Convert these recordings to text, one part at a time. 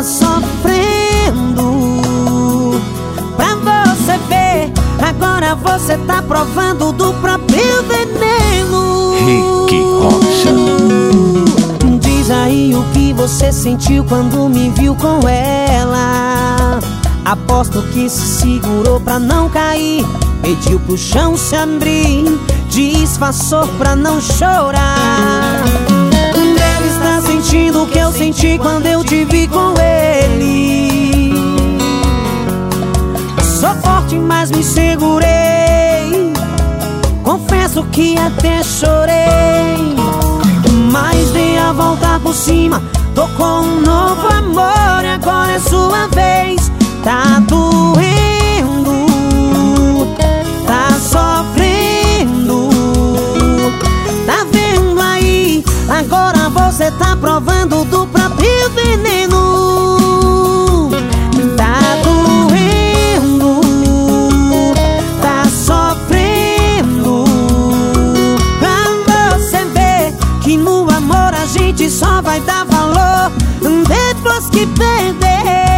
tá sofrendo. Pra você ver, agora você tá provando do próprio veneno. Rick Rocha. Diz aí o que você sentiu quando me viu com ela. Aposto que se segurou pra não cair. Pediu pro chão se abrir. Disfarçou pra não chorar. Sentindo o que eu senti quando eu te vi com ele. Sou forte, mas me segurei. Confesso que até chorei. Mas dei a volta por cima. Tô com um novo amor, agora é sua vez. Provando do próprio veneno. Tá doendo, tá sofrendo. Pra você ver que no amor a gente só vai dar valor depois que perder.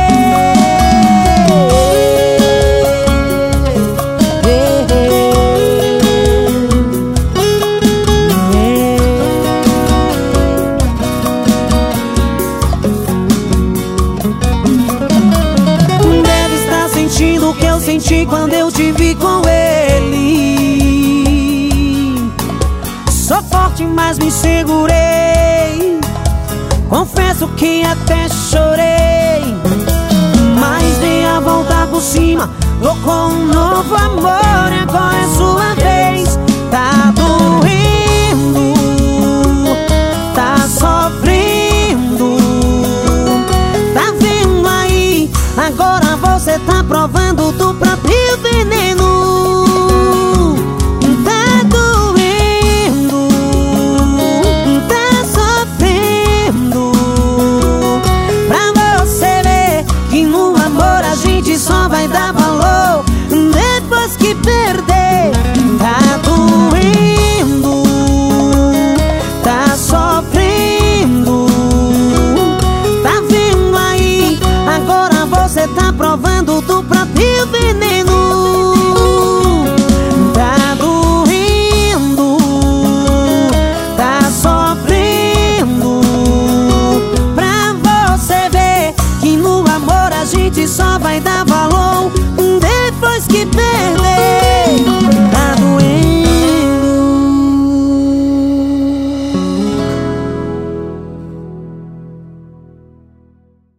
O que eu senti quando eu te vi com ele. Sou forte, mas me segurei. Confesso que até chorei. Mas dei a volta por cima. Com um novo amor, Você tá provando do próprio veneno. Tá doendo. Tá sofrendo. Pra você ver Que no amor a gente só vai dar valor. Depois que perder Tá doendo. Tá sofrendo. Tá vendo aí? Agora você tá provando